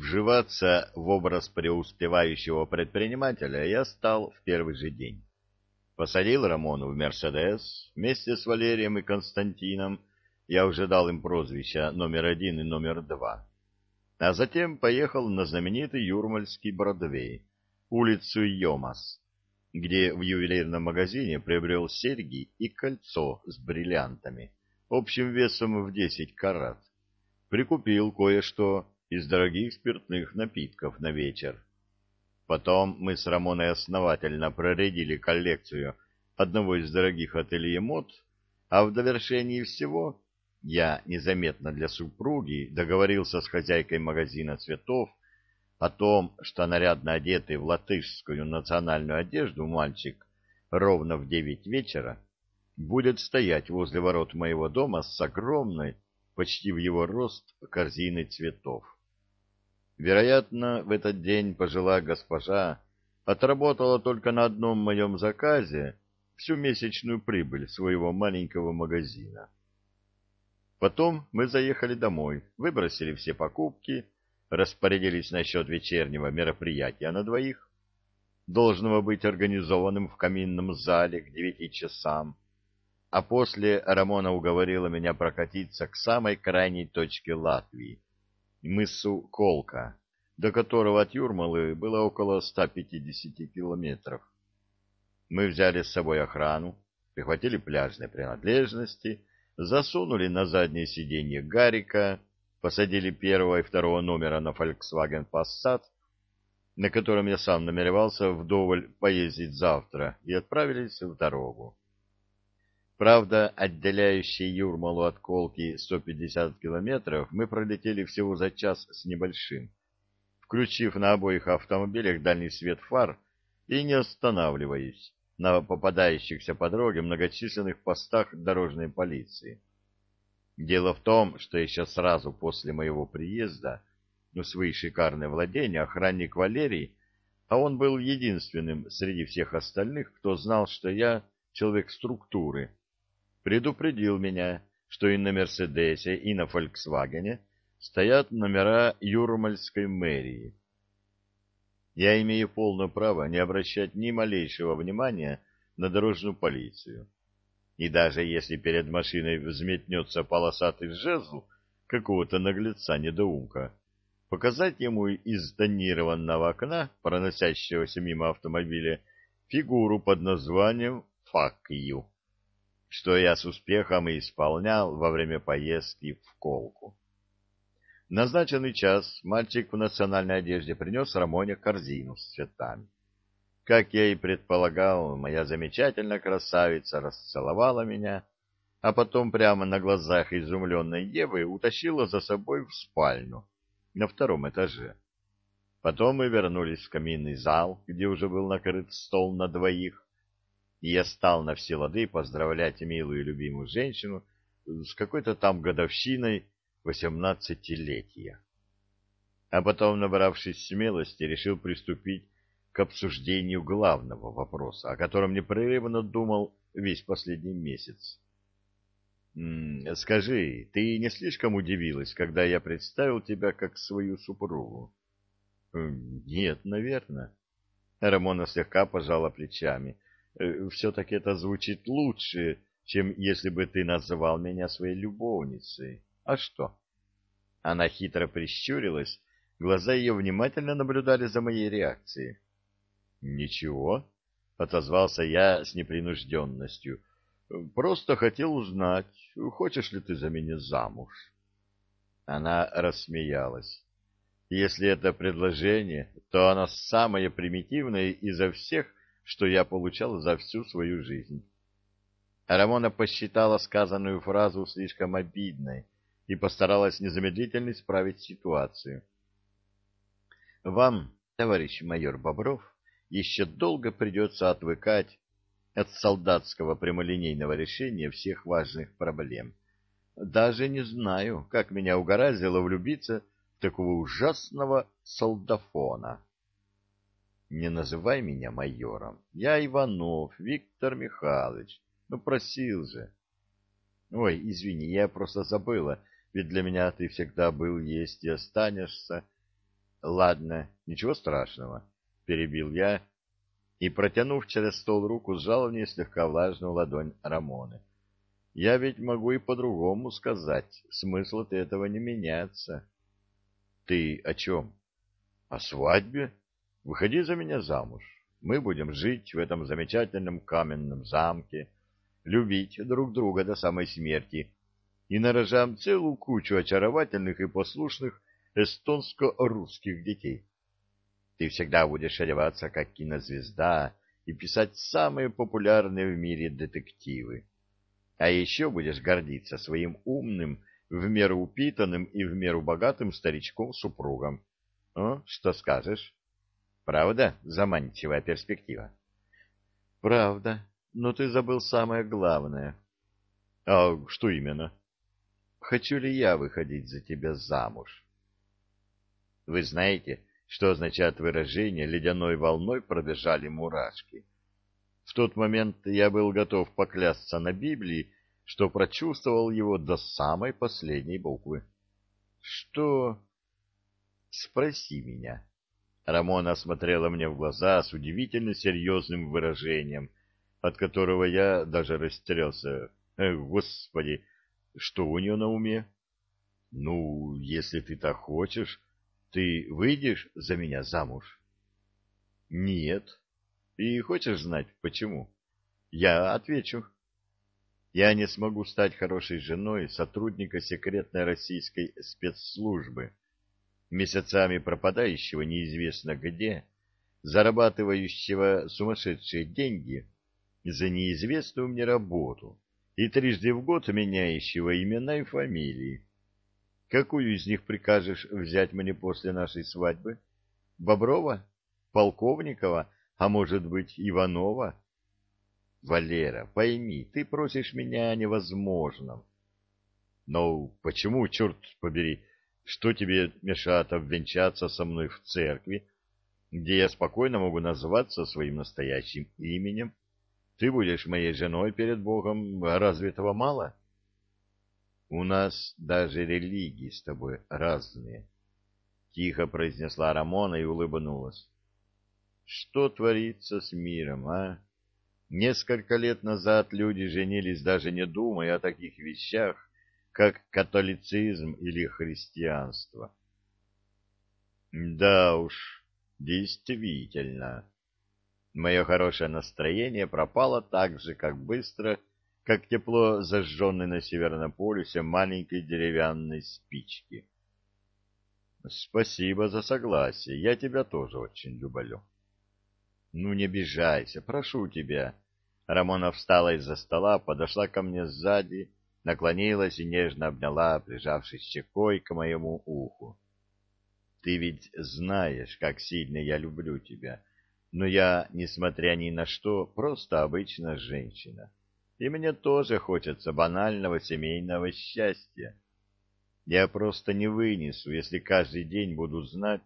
Вживаться в образ преуспевающего предпринимателя я стал в первый же день. Посадил Рамону в «Мерседес» вместе с Валерием и Константином, я уже дал им прозвища номер один и номер два. А затем поехал на знаменитый Юрмальский Бродвей, улицу Йомас, где в ювелирном магазине приобрел серьги и кольцо с бриллиантами, общим весом в 10 карат. Прикупил кое-что из дорогих спиртных напитков на вечер. Потом мы с Рамоной основательно проредили коллекцию одного из дорогих ателье мод, а в довершении всего я незаметно для супруги договорился с хозяйкой магазина цветов о том, что нарядно одетый в латышскую национальную одежду мальчик ровно в девять вечера будет стоять возле ворот моего дома с огромной, почти в его рост, корзиной цветов. Вероятно, в этот день пожилая госпожа отработала только на одном моем заказе всю месячную прибыль своего маленького магазина. Потом мы заехали домой, выбросили все покупки, распорядились насчет вечернего мероприятия на двоих, должного быть организованным в каминном зале к девяти часам, а после Рамона уговорила меня прокатиться к самой крайней точке Латвии, мысу Колка, до которого от Юрмалы было около 150 километров. Мы взяли с собой охрану, прихватили пляжные принадлежности, засунули на заднее сиденье Гарика, посадили первого и второго номера на Volkswagen Passat, на котором я сам намеревался вдоволь поездить завтра, и отправились в дорогу. Правда, отделяющие Юрмалу от Колки 150 километров мы пролетели всего за час с небольшим, включив на обоих автомобилях дальний свет фар и не останавливаясь на попадающихся по дороге многочисленных постах дорожной полиции. Дело в том, что еще сразу после моего приезда в свои шикарные владения охранник Валерий, а он был единственным среди всех остальных, кто знал, что я человек структуры, предупредил меня, что и на «Мерседесе», и на «Фольксвагене» стоят номера Юрмальской мэрии. Я имею полное право не обращать ни малейшего внимания на дорожную полицию. И даже если перед машиной взметнется полосатый жезл какого-то наглеца-недоумка, показать ему из тонированного окна, проносящегося мимо автомобиля, фигуру под названием «Fuck you», что я с успехом и исполнял во время поездки в Колку назначенный час мальчик в национальной одежде принес Рамоне корзину с цветами. Как я и предполагал, моя замечательная красавица расцеловала меня, а потом прямо на глазах изумленной Евы утащила за собой в спальню на втором этаже. Потом мы вернулись в каминный зал, где уже был накрыт стол на двоих, я стал на все лады поздравлять милую и любимую женщину с какой-то там годовщиной восемнадцатилетия. А потом, набравшись смелости, решил приступить к обсуждению главного вопроса, о котором непрерывно думал весь последний месяц. «Скажи, ты не слишком удивилась, когда я представил тебя как свою супругу?» «Нет, наверное». Рамона слегка пожала плечами. «Э, «Все-таки это звучит лучше, чем если бы ты называл меня своей любовницей». А что? Она хитро прищурилась, глаза ее внимательно наблюдали за моей реакцией. Ничего, отозвался я с непринужденностью. Просто хотел узнать, хочешь ли ты за меня замуж? Она рассмеялась. Если это предложение, то оно самое примитивное изо всех, что я получал за всю свою жизнь. Рамона посчитала сказанную фразу слишком обидной, и постаралась незамедлительно исправить ситуацию. Вам, товарищ майор Бобров, еще долго придется отвыкать от солдатского прямолинейного решения всех важных проблем. Даже не знаю, как меня угораздило влюбиться в такого ужасного солдафона. Не называй меня майором. Я Иванов Виктор Михайлович. Ну, просил же. Ой, извини, я просто забыла ведь для меня ты всегда был, есть и останешься. Ладно, ничего страшного, перебил я и, протянув через стол руку, сжал в ней слегка влажную ладонь Рамоны. Я ведь могу и по-другому сказать, смысл от этого не меняется. Ты о чем? О свадьбе? Выходи за меня замуж. Мы будем жить в этом замечательном каменном замке, любить друг друга до самой смерти и нарожаем целую кучу очаровательных и послушных эстонско-русских детей. Ты всегда будешь одеваться как кинозвезда и писать самые популярные в мире детективы. А еще будешь гордиться своим умным, в меру упитанным и в меру богатым старичком-супругом. Ну, что скажешь? Правда заманчивая перспектива? Правда, но ты забыл самое главное. А что именно? Хочу ли я выходить за тебя замуж? Вы знаете, что означает выражение «ледяной волной пробежали мурашки». В тот момент я был готов поклясться на Библии, что прочувствовал его до самой последней буквы. — Что? — Спроси меня. Рамона смотрела мне в глаза с удивительно серьезным выражением, от которого я даже растерялся. Эх, господи, что у нее на уме? — Ну, если ты так хочешь, ты выйдешь за меня замуж? Нет. И хочешь знать, почему? Я отвечу. Я не смогу стать хорошей женой сотрудника секретной российской спецслужбы, месяцами пропадающего неизвестно где, зарабатывающего сумасшедшие деньги за неизвестную мне работу и трижды в год меняющего имена и фамилии. Какую из них прикажешь взять мне после нашей свадьбы? Боброва? Полковникова? А может быть, Иванова? Валера, пойми, ты просишь меня о невозможном. Но почему, черт побери, что тебе мешает обвенчаться со мной в церкви, где я спокойно могу называться своим настоящим именем? Ты будешь моей женой перед Богом, разве этого мало? — у нас даже религии с тобой разные. Тихо произнесла Рамона и улыбнулась. Что творится с миром, а? Несколько лет назад люди женились, даже не думая о таких вещах, как католицизм или христианство. Да уж, действительно. Мое хорошее настроение пропало так же, как быстро, как тепло зажженной на Северном полюсе маленькой деревянной спички. Спасибо за согласие, я тебя тоже очень люблю. Ну, не обижайся, прошу тебя. Рамона встала из-за стола, подошла ко мне сзади, наклонилась и нежно обняла, прижавшись щекой к моему уху. Ты ведь знаешь, как сильно я люблю тебя, но я, несмотря ни на что, просто обычная женщина и мне тоже хочется банального семейного счастья. Я просто не вынесу, если каждый день буду знать,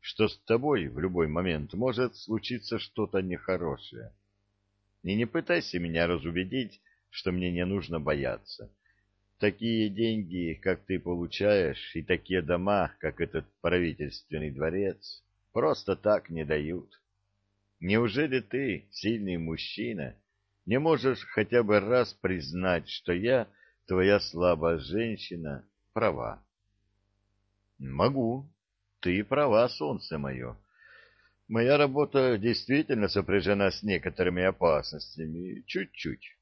что с тобой в любой момент может случиться что-то нехорошее. И не пытайся меня разубедить, что мне не нужно бояться. Такие деньги, как ты получаешь, и такие дома, как этот правительственный дворец, просто так не дают. Неужели ты, сильный мужчина, не можешь хотя бы раз признать, что я, твоя слабая женщина, права. Могу. Ты права, солнце мое. Моя работа действительно сопряжена с некоторыми опасностями. Чуть-чуть.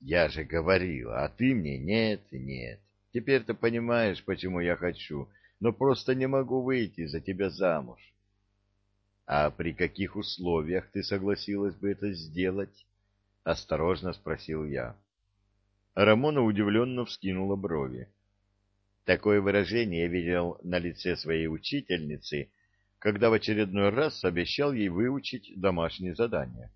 Я же говорил, а ты мне нет, нет. Теперь ты понимаешь, почему я хочу, но просто не могу выйти за тебя замуж. А при каких условиях ты согласилась бы это сделать? — осторожно спросил я. Рамона удивленно вскинула брови. Такое выражение я видел на лице своей учительницы, когда в очередной раз обещал ей выучить домашнее задание.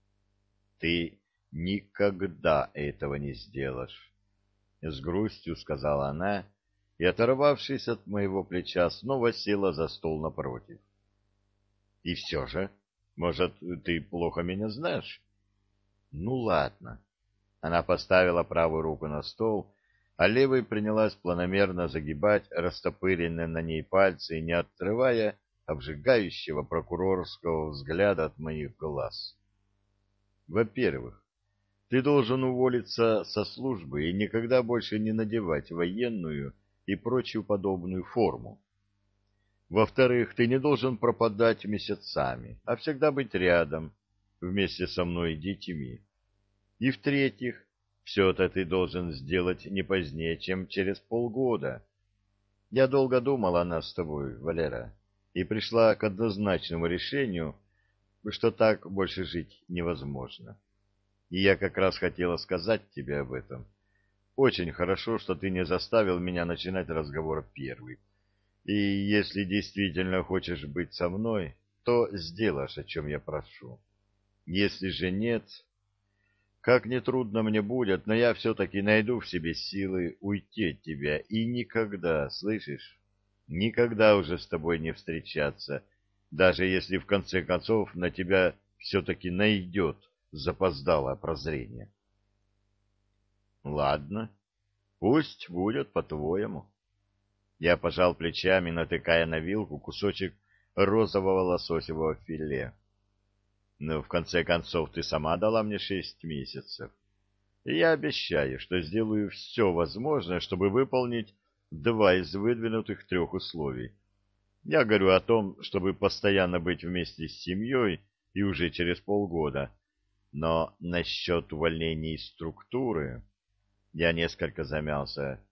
— Ты никогда этого не сделаешь, — с грустью сказала она, и, оторвавшись от моего плеча, снова села за стол напротив. — И все же, может, ты плохо меня знаешь? Ну ладно. Она поставила правую руку на стол, а левой принялась планомерно загибать растопыренные на ней пальцы, не отрывая обжигающего прокурорского взгляда от моих глаз. Во-первых, ты должен уволиться со службы и никогда больше не надевать военную и прочую подобную форму. Во-вторых, ты не должен пропадать месяцами, а всегда быть рядом, вместе со мной и детьми. И в-третьих, все это ты должен сделать не позднее, чем через полгода. Я долго думала о нас с тобой, Валера, и пришла к однозначному решению, что так больше жить невозможно. И я как раз хотела сказать тебе об этом. Очень хорошо, что ты не заставил меня начинать разговор первый. И если действительно хочешь быть со мной, то сделаешь, о чем я прошу. Если же нет, как нетрудно мне будет, но я все-таки найду в себе силы уйти от тебя и никогда, слышишь, никогда уже с тобой не встречаться, даже если в конце концов на тебя все-таки найдет запоздалое прозрение. Ладно, пусть будет по-твоему. Я пожал плечами, натыкая на вилку кусочек розового лососевого филе. Но в конце концов ты сама дала мне шесть месяцев. И я обещаю, что сделаю все возможное, чтобы выполнить два из выдвинутых трех условий. Я говорю о том, чтобы постоянно быть вместе с семьей и уже через полгода. Но насчет увольнения из структуры я несколько замялся.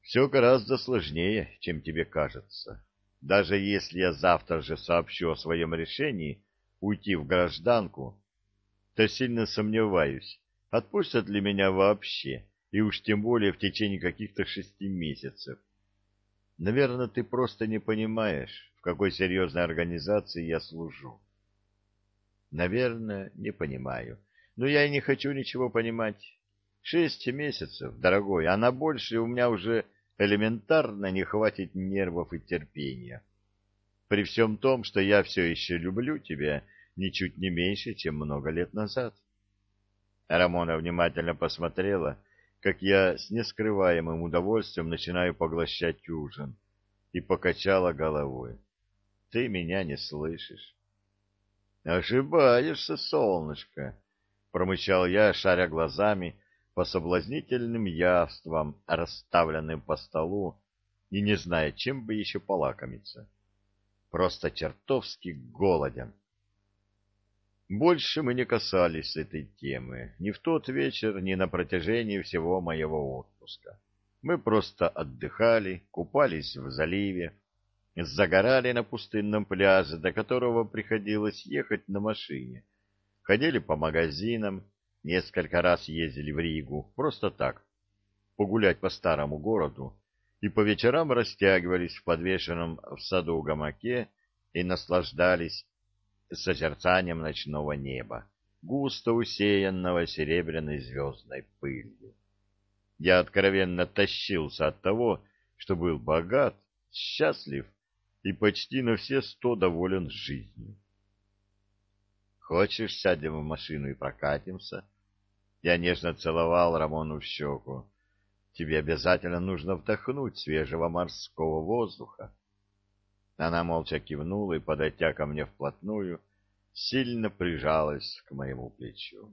Все гораздо сложнее, чем тебе кажется. Даже если я завтра же сообщу о своем решении, уйти в гражданку, то сильно сомневаюсь, отпустят ли меня вообще, и уж тем более в течение каких-то шести месяцев. Наверное, ты просто не понимаешь, в какой серьезной организации я служу. Наверное, не понимаю. Но я и не хочу ничего понимать. Шесть месяцев, дорогой, а на больше у меня уже элементарно не хватит нервов и терпения при всем том, что я все еще люблю тебя ничуть не меньше, чем много лет назад. Рамона внимательно посмотрела, как я с нескрываемым удовольствием начинаю поглощать ужин, и покачала головой. — Ты меня не слышишь. — Ошибаешься, солнышко, — промычал я, шаря глазами по соблазнительным явствам, расставленным по столу, и не зная, чем бы еще полакомиться. — просто чертовски голоден. Больше мы не касались этой темы ни в тот вечер, ни на протяжении всего моего отпуска. Мы просто отдыхали, купались в заливе, загорали на пустынном пляже, до которого приходилось ехать на машине, ходили по магазинам, несколько раз ездили в Ригу, просто так, погулять по старому городу, и по вечерам растягивались в подвешенном в саду гамаке и наслаждались созерцанием ночного неба, густо усеянного серебряной звездной пылью. Я откровенно тащился от того, что был богат, счастлив и почти на все сто доволен жизнью. «Хочешь, сядем в машину и прокатимся?» Я нежно целовал Рамону в щеку. Тебе обязательно нужно вдохнуть свежего морского воздуха. Она молча кивнула и, подойдя ко мне вплотную, сильно прижалась к моему плечу.